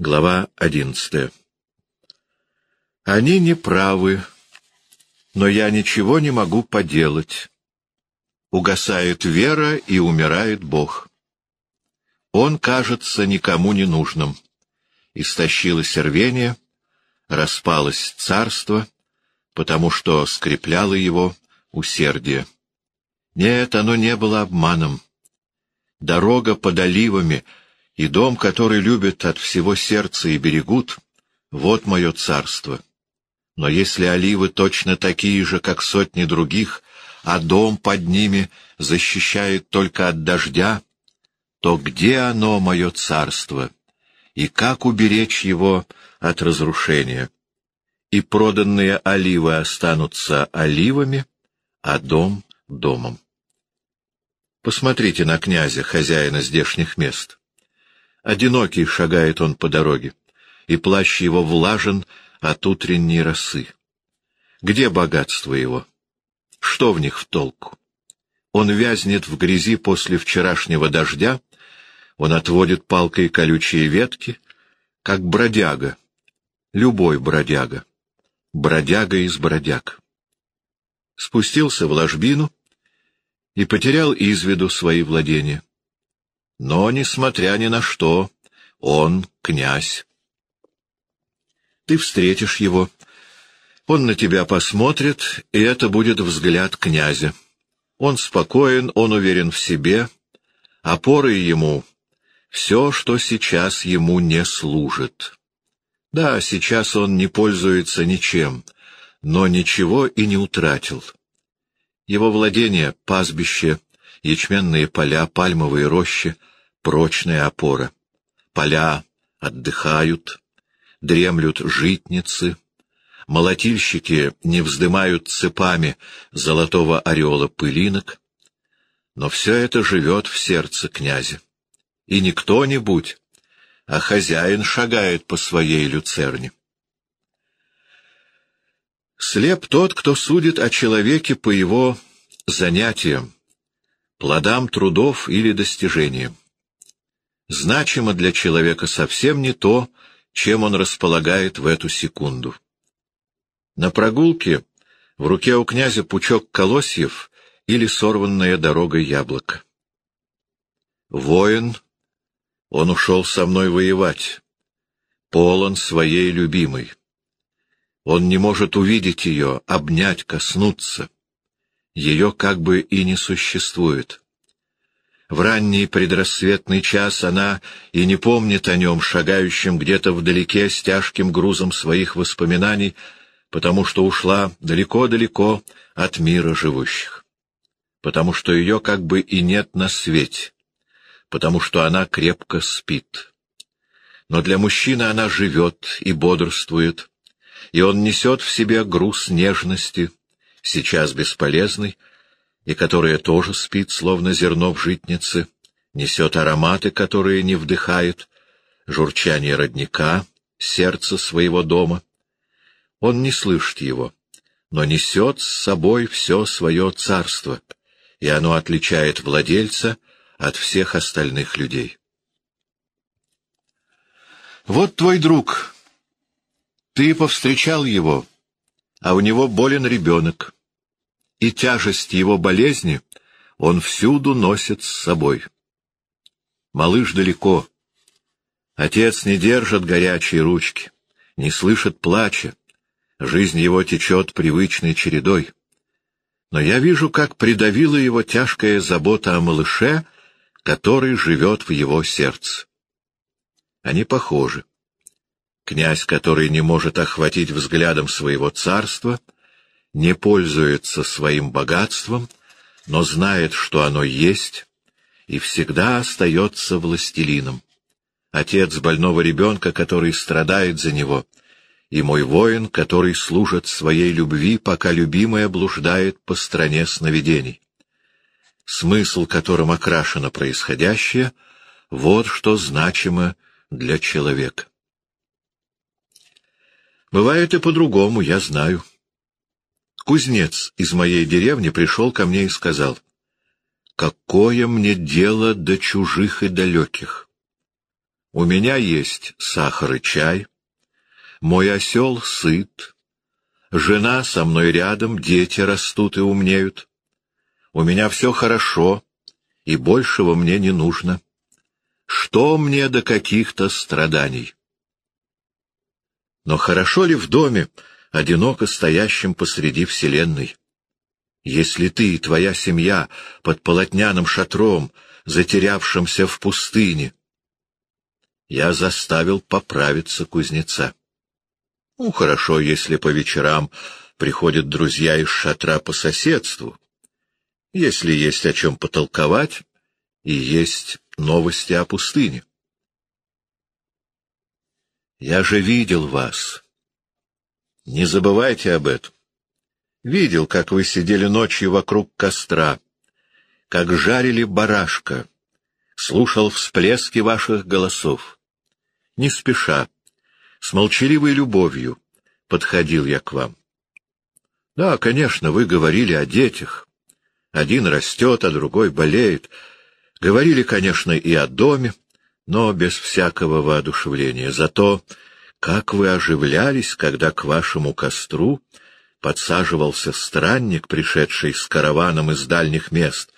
Глава одиннадцатая. Они не правы, но я ничего не могу поделать. Угасает вера и умирает Бог. Он кажется никому не нужным. Истощилось рвение, распалось царство, потому что скрепляло его усердие. Нет, оно не было обманом. Дорога под оливами и дом, который любят от всего сердца и берегут, — вот мое царство. Но если оливы точно такие же, как сотни других, а дом под ними защищает только от дождя, то где оно, мое царство, и как уберечь его от разрушения? И проданные оливы останутся оливами, а дом — домом. Посмотрите на князя, хозяина здешних мест. Одинокий шагает он по дороге, и плащ его влажен от утренней росы. Где богатство его? Что в них в толку? Он вязнет в грязи после вчерашнего дождя, он отводит палкой колючие ветки, как бродяга, любой бродяга, бродяга из бродяг. Спустился в ложбину и потерял из виду свои владения. Но, несмотря ни на что, он князь. Ты встретишь его, он на тебя посмотрит, и это будет взгляд князя. Он спокоен, он уверен в себе, опорой ему все, что сейчас ему не служит. Да, сейчас он не пользуется ничем, но ничего и не утратил. Его владение — пастбище, ячменные поля, пальмовые рощи — прочная опора. Поля отдыхают, дремлют житницы, молотильщики не вздымают цепами золотого ореола пылинок, но все это живет в сердце князя. И не кто-нибудь, а хозяин шагает по своей люцерне. Слеп тот, кто судит о человеке по его занятиям, плодам трудов или достижениям значимо для человека совсем не то, чем он располагает в эту секунду. На прогулке в руке у князя пучок колосьев или сорванная дорогой яблоко. Воин, он ушел со мной воевать, полон своей любимой. Он не может увидеть ее, обнять, коснуться. Ее как бы и не существует. В ранний предрассветный час она и не помнит о нем, шагающем где-то вдалеке с тяжким грузом своих воспоминаний, потому что ушла далеко-далеко от мира живущих. Потому что ее как бы и нет на свете, потому что она крепко спит. Но для мужчины она живет и бодрствует, и он несет в себе груз нежности, сейчас бесполезный, и которая тоже спит, словно зерно в житнице, несет ароматы, которые не вдыхает, журчание родника, сердце своего дома. Он не слышит его, но несет с собой все свое царство, и оно отличает владельца от всех остальных людей. Вот твой друг. Ты повстречал его, а у него болен ребенок и тяжесть его болезни он всюду носит с собой. Малыш далеко. Отец не держит горячие ручки, не слышит плача. Жизнь его течет привычной чередой. Но я вижу, как придавила его тяжкая забота о малыше, который живет в его сердце. Они похожи. Князь, который не может охватить взглядом своего царства — не пользуется своим богатством, но знает, что оно есть, и всегда остается властелином. Отец больного ребенка, который страдает за него, и мой воин, который служит своей любви, пока любимая блуждает по стране сновидений. Смысл, которым окрашено происходящее, вот что значимо для человека. Бывает и по-другому, я знаю. Кузнец из моей деревни пришел ко мне и сказал, «Какое мне дело до чужих и далеких? У меня есть сахар и чай, мой осел сыт, жена со мной рядом, дети растут и умнеют. У меня все хорошо, и большего мне не нужно. Что мне до каких-то страданий? Но хорошо ли в доме, одиноко стоящем посреди вселенной? Если ты и твоя семья под полотняным шатром, затерявшимся в пустыне, я заставил поправиться кузнеца. Ну, хорошо, если по вечерам приходят друзья из шатра по соседству, если есть о чем потолковать и есть новости о пустыне. Я же видел вас. Не забывайте об этом. Видел, как вы сидели ночью вокруг костра, как жарили барашка, слушал всплески ваших голосов. Не спеша, с молчаливой любовью подходил я к вам. Да, конечно, вы говорили о детях. Один растет, а другой болеет. Говорили, конечно, и о доме, но без всякого воодушевления. Зато как вы оживлялись, когда к вашему костру подсаживался странник, пришедший с караваном из дальних мест,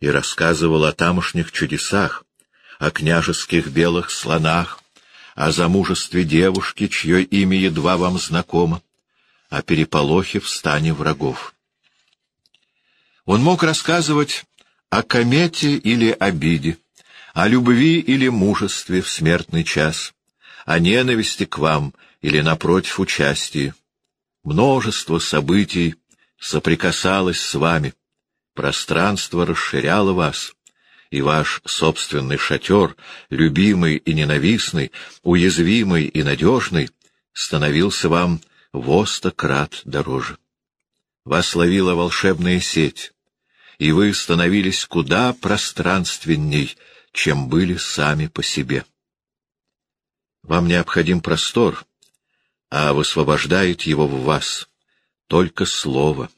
и рассказывал о тамошних чудесах, о княжеских белых слонах, о замужестве девушки, чье имя едва вам знакомо, о переполохе в стане врагов. Он мог рассказывать о комете или обиде, о любви или мужестве в смертный час, о ненависти к вам или, напротив, участии. Множество событий соприкасалось с вами, пространство расширяло вас, и ваш собственный шатер, любимый и ненавистный, уязвимый и надежный, становился вам во крат дороже. Вас ловила волшебная сеть, и вы становились куда пространственней, чем были сами по себе. Вам необходим простор, а высвобождает его в вас только слово.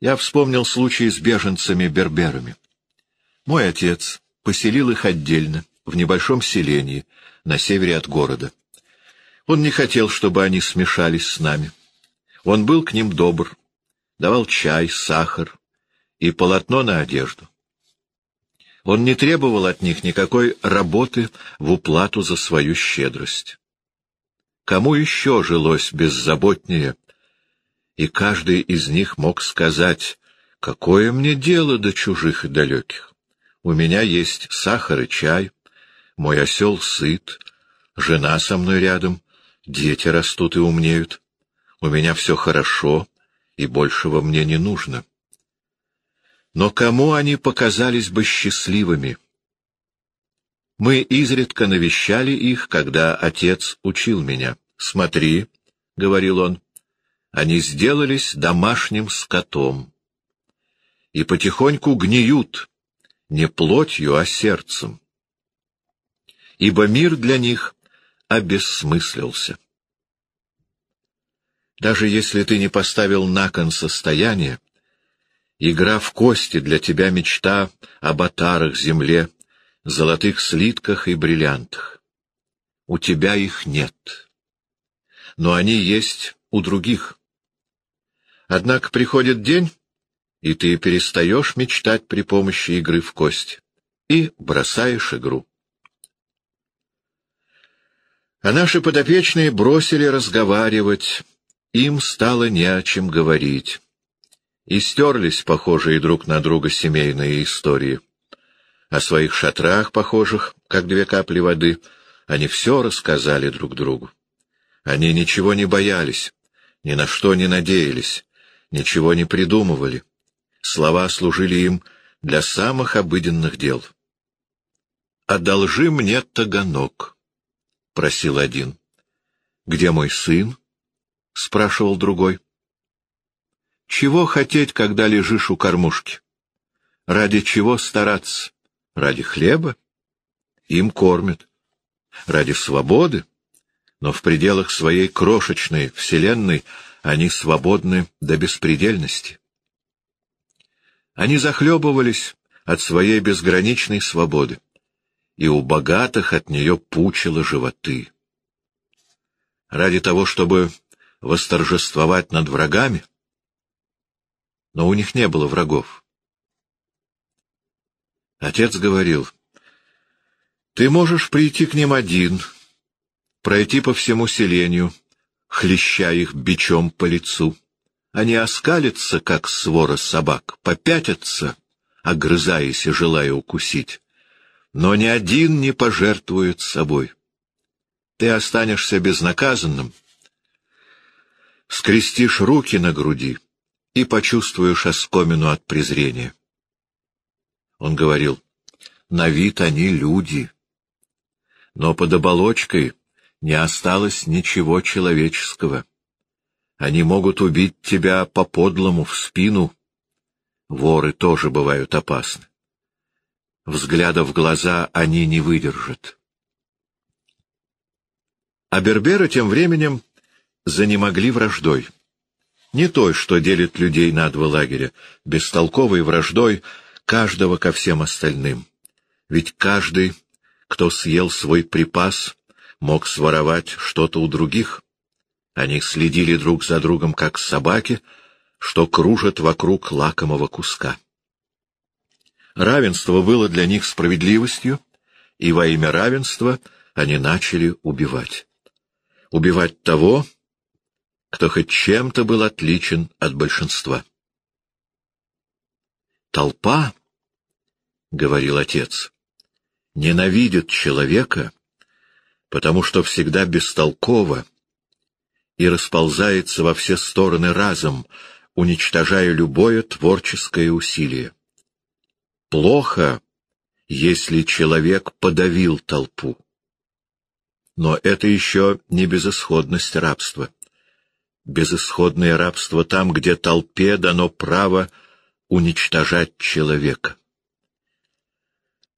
Я вспомнил случай с беженцами-берберами. Мой отец поселил их отдельно, в небольшом селении, на севере от города. Он не хотел, чтобы они смешались с нами. Он был к ним добр, давал чай, сахар и полотно на одежду. Он не требовал от них никакой работы в уплату за свою щедрость. Кому еще жилось беззаботнее? И каждый из них мог сказать, какое мне дело до чужих и далеких. У меня есть сахар и чай, мой осел сыт, жена со мной рядом, дети растут и умнеют. У меня все хорошо, и большего мне не нужно. Но кому они показались бы счастливыми? Мы изредка навещали их, когда отец учил меня. «Смотри», — говорил он, — «они сделались домашним скотом и потихоньку гниют, не плотью, а сердцем. Ибо мир для них обессмыслился. Даже если ты не поставил на кон состояние, игра в кости для тебя мечта об отарах земле, золотых слитках и бриллиантах. У тебя их нет. Но они есть у других. Однако приходит день, и ты перестаешь мечтать при помощи игры в кость и бросаешь игру. А наши подопечные бросили разговаривать, им стало не о чем говорить. И стерлись похожие друг на друга семейные истории. О своих шатрах, похожих, как две капли воды, они все рассказали друг другу. Они ничего не боялись, ни на что не надеялись, ничего не придумывали. Слова служили им для самых обыденных дел. «Одолжи мне таганок», — просил один. «Где мой сын?» — спрашивал другой. «Чего хотеть, когда лежишь у кормушки? Ради чего стараться? Ради хлеба? Им кормят. Ради свободы? Но в пределах своей крошечной вселенной они свободны до беспредельности. Они захлебывались от своей безграничной свободы и у богатых от нее пучило животы. Ради того, чтобы восторжествовать над врагами? Но у них не было врагов. Отец говорил, «Ты можешь прийти к ним один, пройти по всему селению, хлеща их бичом по лицу. Они оскалятся, как свора собак, попятятся, огрызаясь и желая укусить. Но ни один не пожертвует собой. Ты останешься безнаказанным, скрестишь руки на груди и почувствуешь оскомину от презрения. Он говорил, на вид они люди, но под оболочкой не осталось ничего человеческого. Они могут убить тебя по-подлому в спину. Воры тоже бывают опасны. Взгляда в глаза они не выдержат. А Бербера тем временем занемогли враждой. Не той, что делит людей на два лагеря, бестолковой враждой каждого ко всем остальным. Ведь каждый, кто съел свой припас, мог своровать что-то у других. Они следили друг за другом, как собаки, что кружат вокруг лакомого куска. Равенство было для них справедливостью, и во имя равенства они начали убивать. Убивать того, кто хоть чем-то был отличен от большинства. «Толпа, — говорил отец, — ненавидит человека, потому что всегда бестолково и расползается во все стороны разом, уничтожая любое творческое усилие. Плохо, если человек подавил толпу. Но это еще не безысходность рабства. Безысходное рабство там, где толпе дано право уничтожать человека.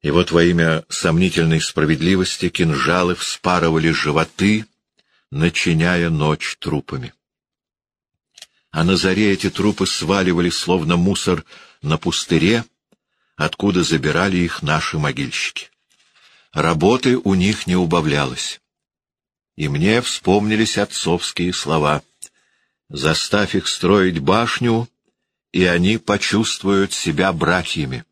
И вот во имя сомнительной справедливости кинжалы вспарывали животы, начиняя ночь трупами. А на заре эти трупы сваливали, словно мусор, на пустыре, откуда забирали их наши могильщики. Работы у них не убавлялось. И мне вспомнились отцовские слова. «Заставь их строить башню, и они почувствуют себя братьями».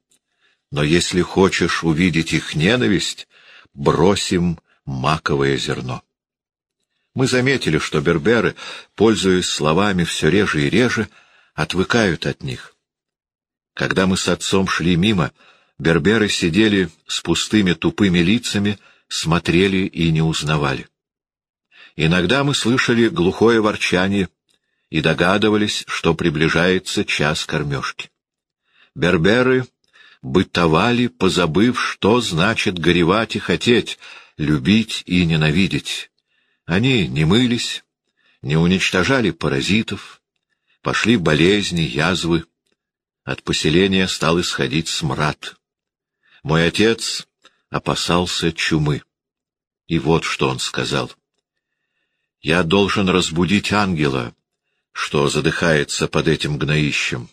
Но если хочешь увидеть их ненависть, бросим маковое зерно. Мы заметили, что берберы, пользуясь словами все реже и реже, отвыкают от них. Когда мы с отцом шли мимо, берберы сидели с пустыми тупыми лицами, смотрели и не узнавали. Иногда мы слышали глухое ворчание и догадывались, что приближается час кормежки. Берберы бытовали, позабыв, что значит горевать и хотеть, любить и ненавидеть. Они не мылись, не уничтожали паразитов, пошли болезни, язвы. От поселения стал исходить смрад. Мой отец опасался чумы. И вот что он сказал. «Я должен разбудить ангела, что задыхается под этим гноищем.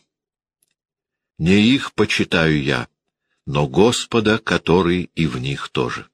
Не их почитаю я, но Господа, который и в них тоже.